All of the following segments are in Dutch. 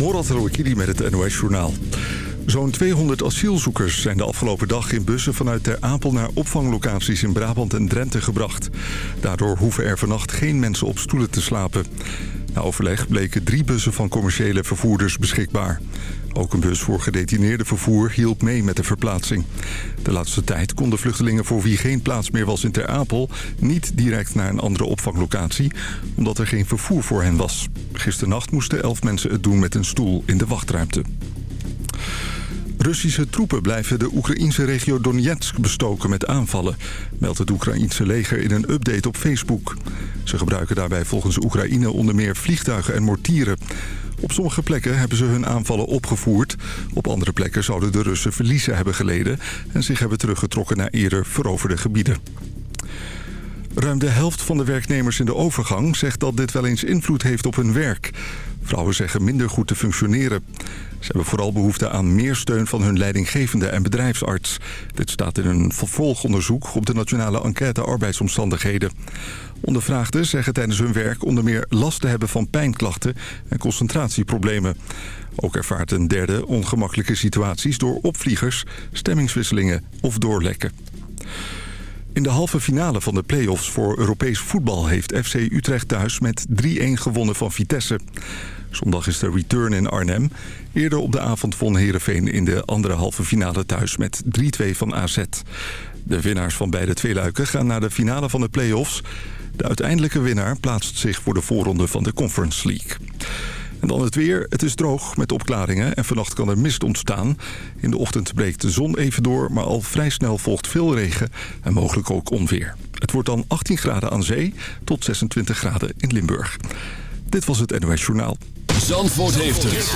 Morat Roekidi met het NOS Journaal. Zo'n 200 asielzoekers zijn de afgelopen dag in bussen vanuit Ter Apel naar opvanglocaties in Brabant en Drenthe gebracht. Daardoor hoeven er vannacht geen mensen op stoelen te slapen. Na overleg bleken drie bussen van commerciële vervoerders beschikbaar. Ook een bus voor gedetineerde vervoer hielp mee met de verplaatsing. De laatste tijd konden vluchtelingen voor wie geen plaats meer was in Ter Apel... niet direct naar een andere opvanglocatie, omdat er geen vervoer voor hen was. Gisternacht moesten elf mensen het doen met een stoel in de wachtruimte. Russische troepen blijven de Oekraïnse regio Donetsk bestoken met aanvallen... meldt het Oekraïense leger in een update op Facebook. Ze gebruiken daarbij volgens Oekraïne onder meer vliegtuigen en mortieren... Op sommige plekken hebben ze hun aanvallen opgevoerd. Op andere plekken zouden de Russen verliezen hebben geleden... en zich hebben teruggetrokken naar eerder veroverde gebieden. Ruim de helft van de werknemers in de overgang zegt dat dit wel eens invloed heeft op hun werk. Vrouwen zeggen minder goed te functioneren. Ze hebben vooral behoefte aan meer steun van hun leidinggevende en bedrijfsarts. Dit staat in een vervolgonderzoek op de Nationale Enquête Arbeidsomstandigheden. Ondervraagden zeggen tijdens hun werk onder meer last te hebben van pijnklachten en concentratieproblemen. Ook ervaart een derde ongemakkelijke situaties door opvliegers, stemmingswisselingen of doorlekken. In de halve finale van de play-offs voor Europees voetbal... heeft FC Utrecht thuis met 3-1 gewonnen van Vitesse. Zondag is de return in Arnhem. Eerder op de avond won Heerenveen in de andere halve finale thuis... met 3-2 van AZ. De winnaars van beide tweeluiken gaan naar de finale van de play-offs. De uiteindelijke winnaar plaatst zich voor de voorronde van de Conference League. En dan het weer. Het is droog met opklaringen en vannacht kan er mist ontstaan. In de ochtend breekt de zon even door, maar al vrij snel volgt veel regen en mogelijk ook onweer. Het wordt dan 18 graden aan zee tot 26 graden in Limburg. Dit was het NOS Journaal. Zandvoort heeft het.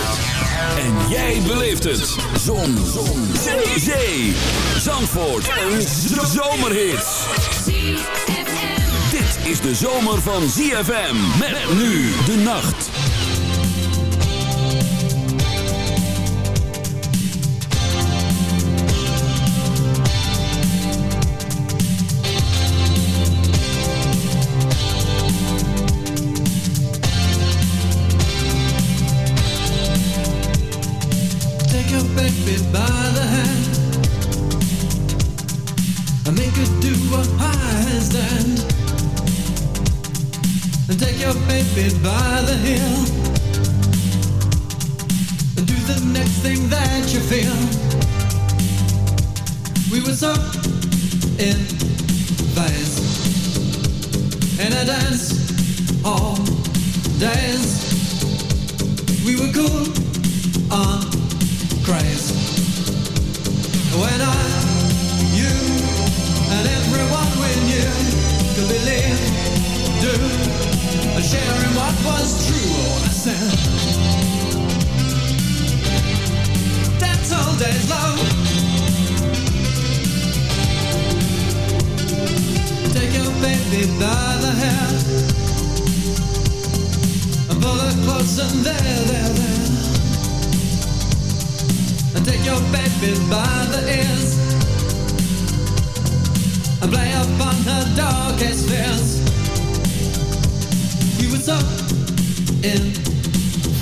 En jij beleeft het. Zon. zon. Zee. Zandvoort. Een zomerhit. Dit is de zomer van ZFM. Met nu de nacht.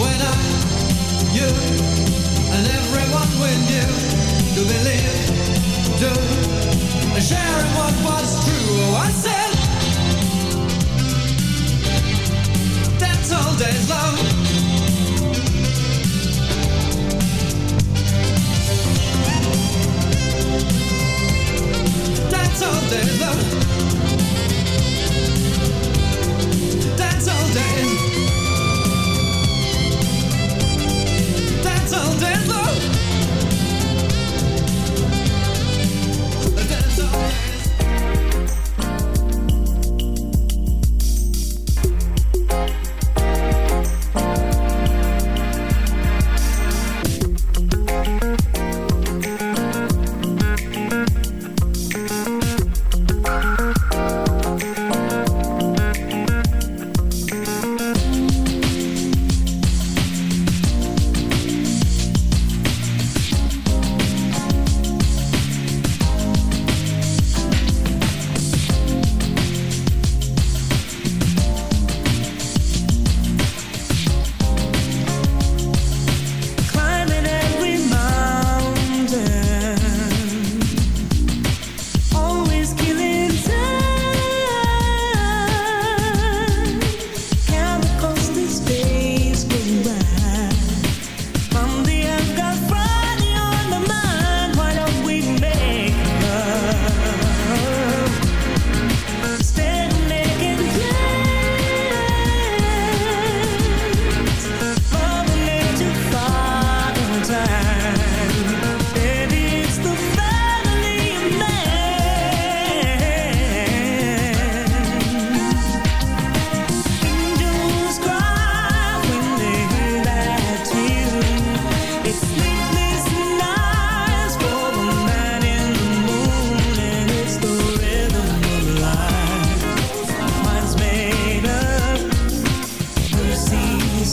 When I, you, and everyone we knew to believe, do, share sharing what was true. Oh, I said, that's all days love.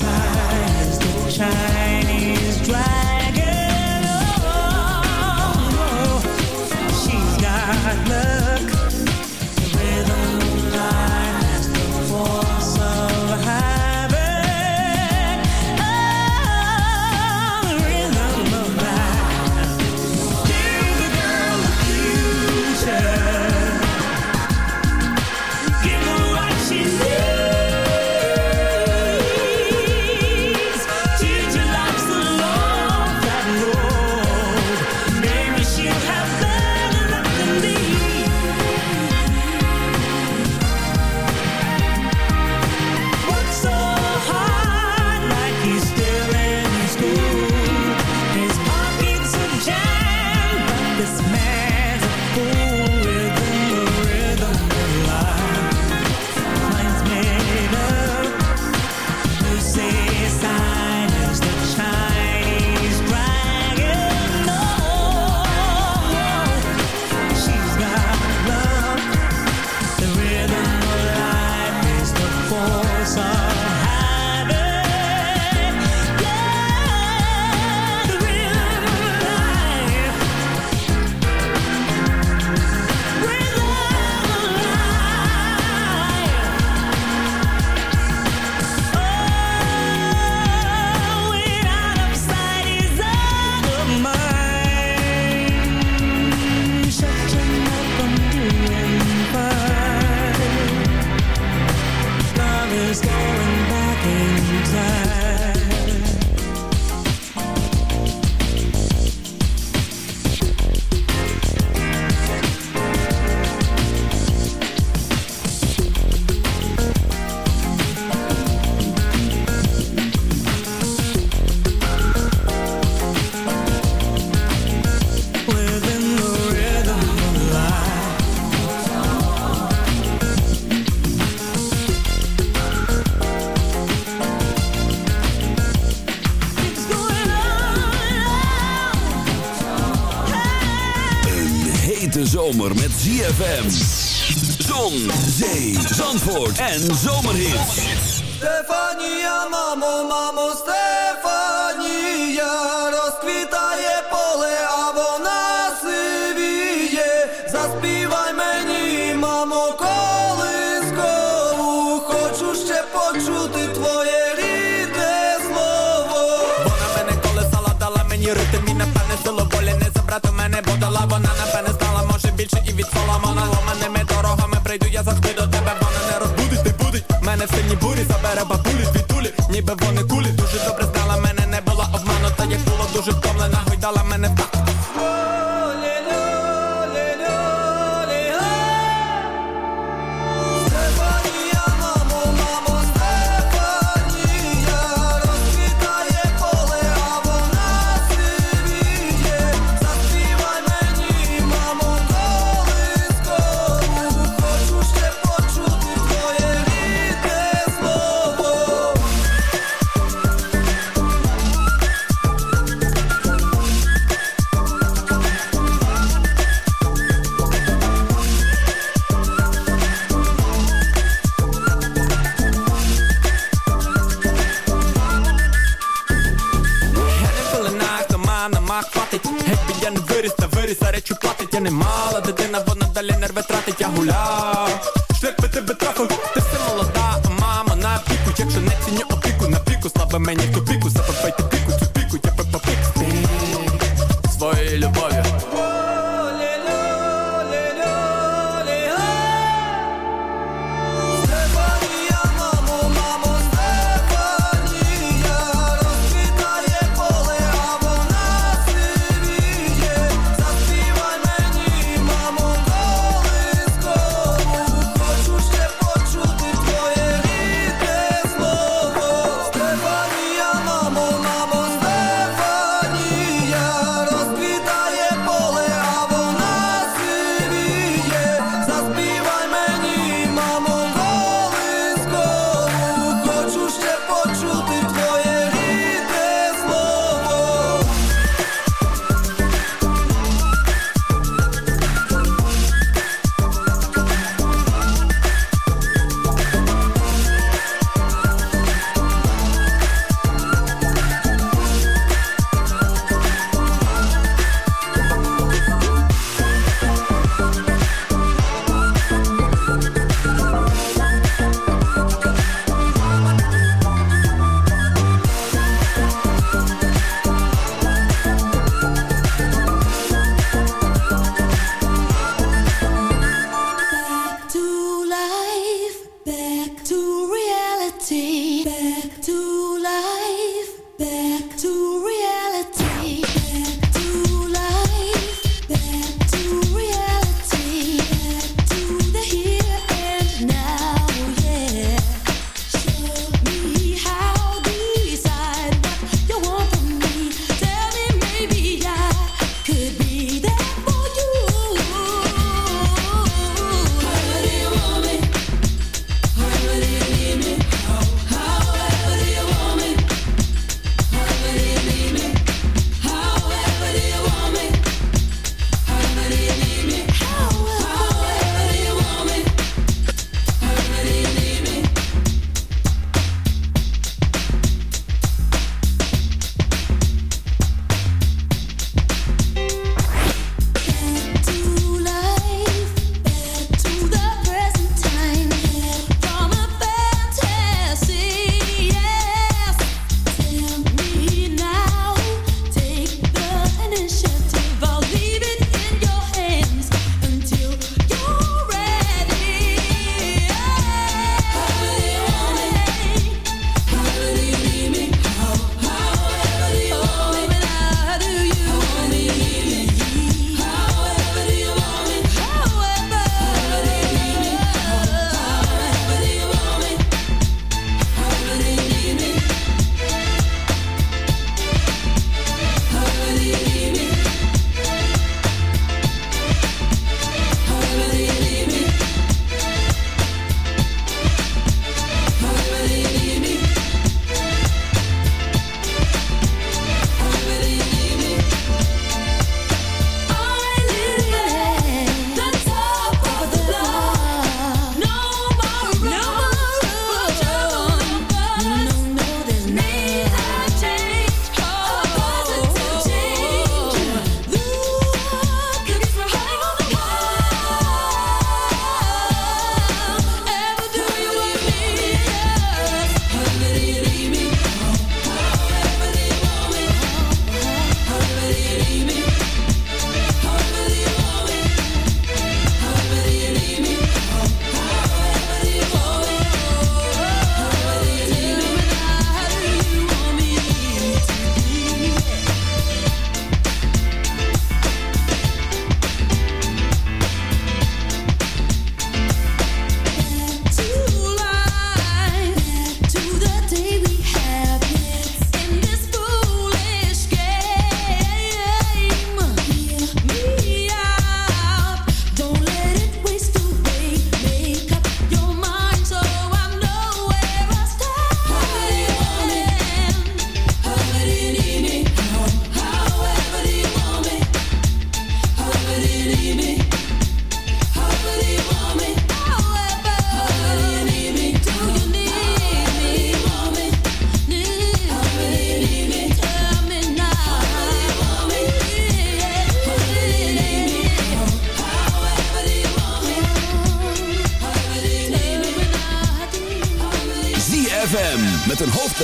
Chinese, the Chinese drive. ZFM. Zon, zee, zandvoort en zomerhit. Stefania, mamo, mamo, Stefania. Дерева кулі, ніби вони платить, гепі, я не виріс, та виріс, а речі платить, я не мала дитина, бо надалі нерви тратить, я гуляв. Шлях би тебе трафив, ти все молода, а мама на піку, якщо не ціню опіку, на піку слабе мені тут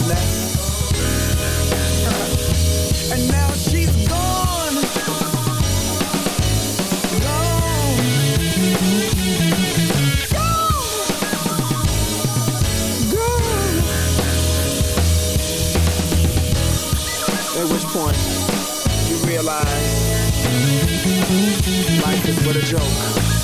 love left. And now she's gone. At which point, you realize life is but a joke.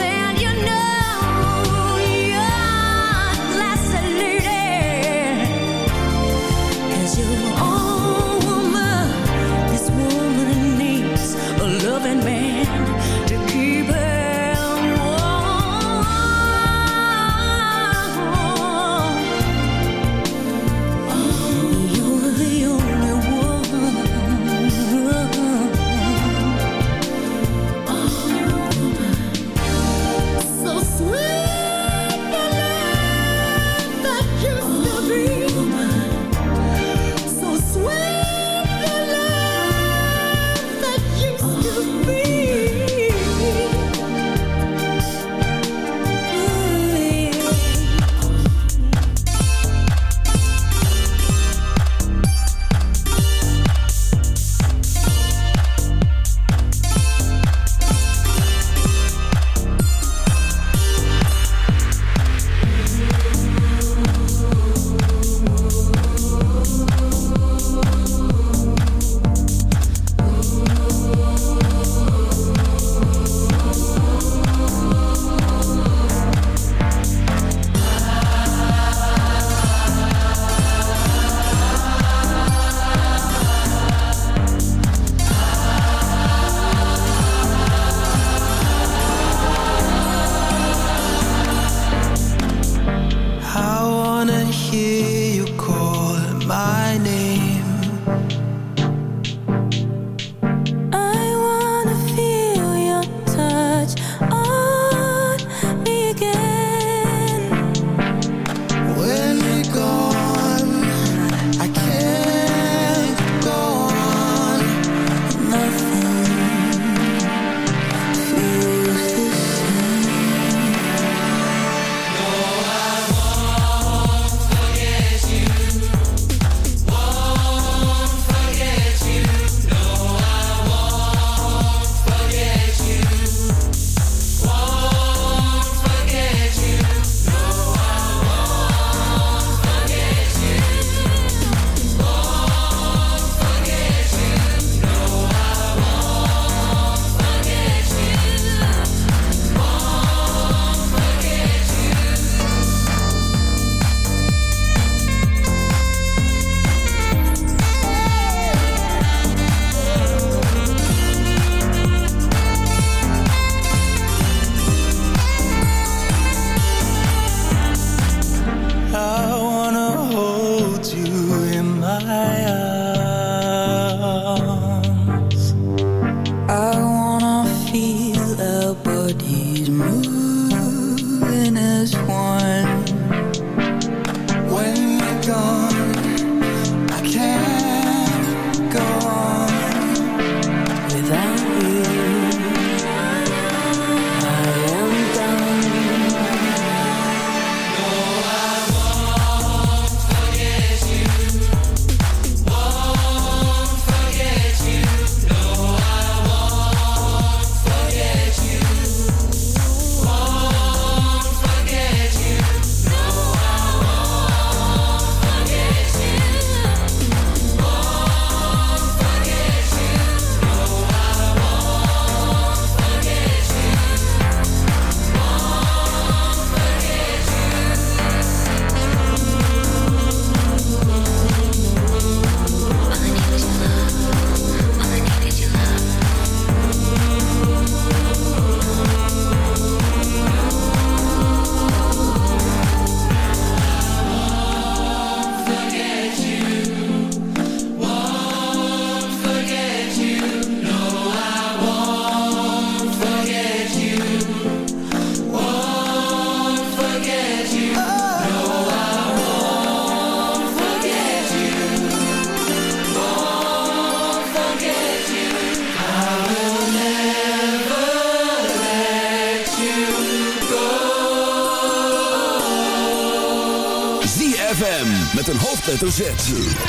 hoofdletter Z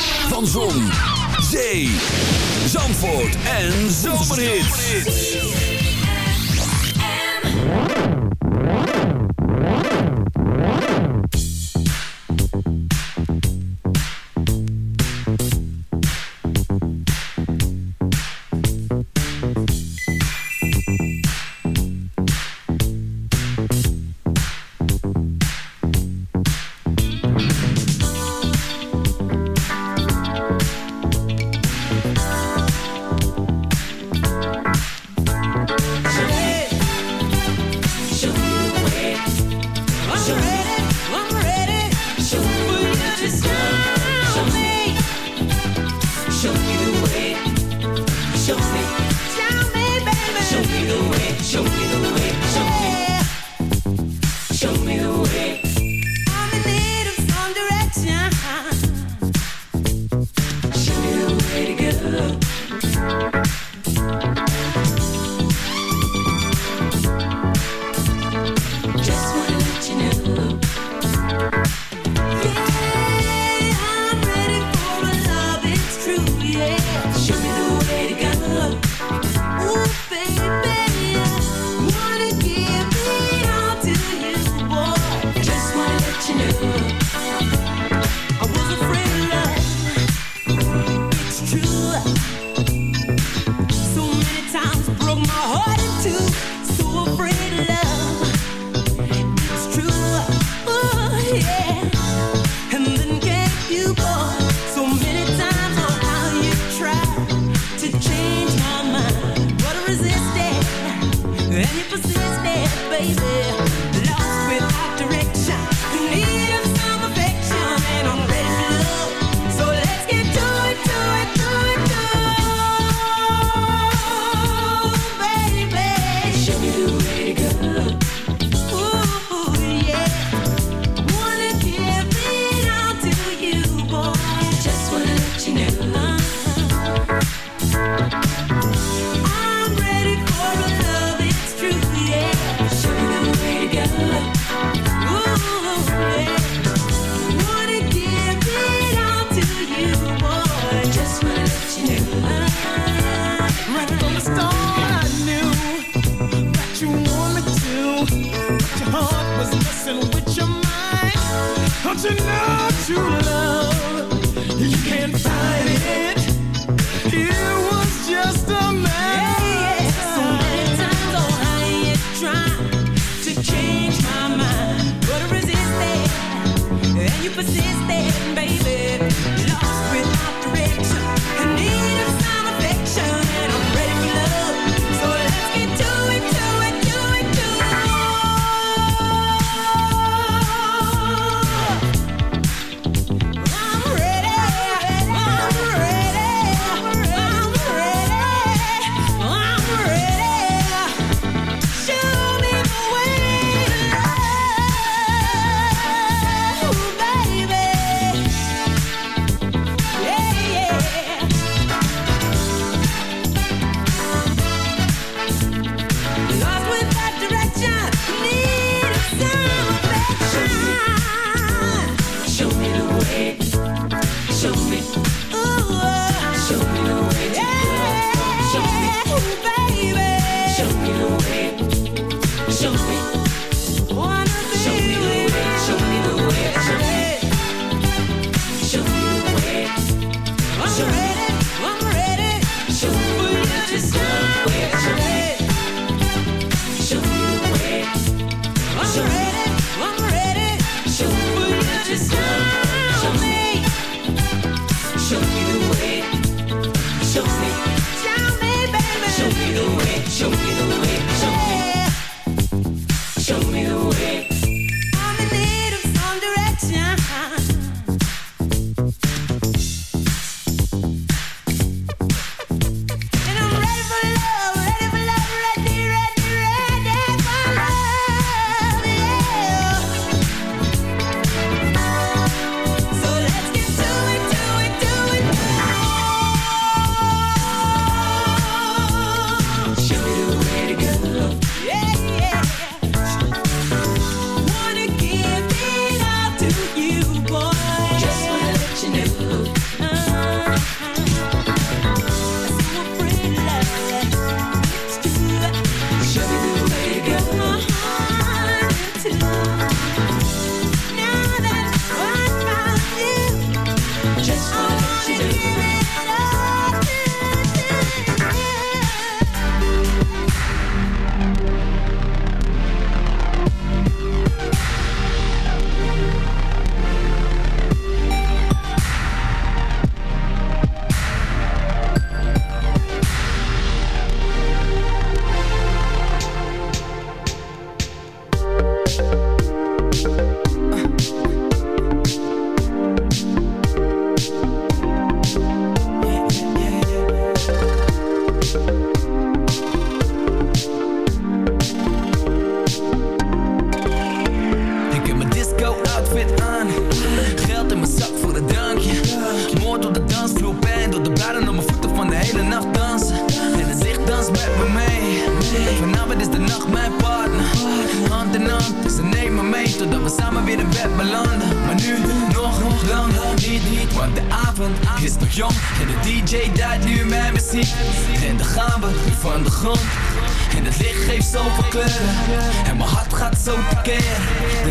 kleuren En mijn hart gaat zo tekeer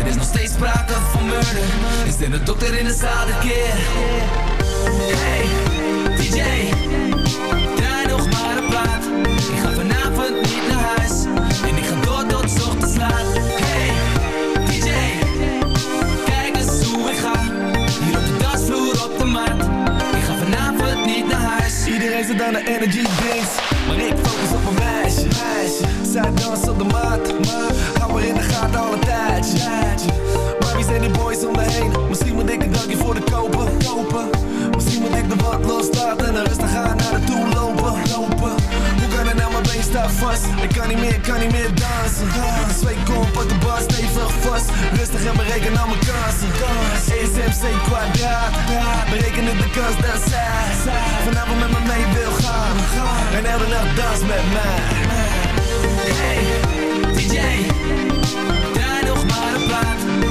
Er is nog steeds sprake van murder Is dit de dokter in de zaal de keer? Hey, DJ Draai nog maar een plaat Ik ga vanavond niet naar huis En ik ga door tot ochtends laat Hey, DJ Kijk eens hoe ik ga Hier op de dansvloer op de markt Ik ga vanavond niet naar huis Iedereen zit aan de energy drinks Maar ik focus zij dansen op de maat. Hou we in de gaten alle tijd, Maar wie zijn die boys om me heen? Misschien moet ik een dankje voor de kopen. kopen. Misschien moet ik de wat loslaten en dan rustig gaan naar de toe lopen. lopen. Hoe kan het nou, mijn been staat vast? Ik kan niet meer, kan niet meer dansen. Twee kom op de bar, stevig vast. Rustig en bereken al mijn kansen. ESMC kwadraat, berekenen de kans dat zij vanavond met me mee wil gaan. En elke nacht dans met mij. Hey, DJ, draai nog maar een plaat.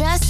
just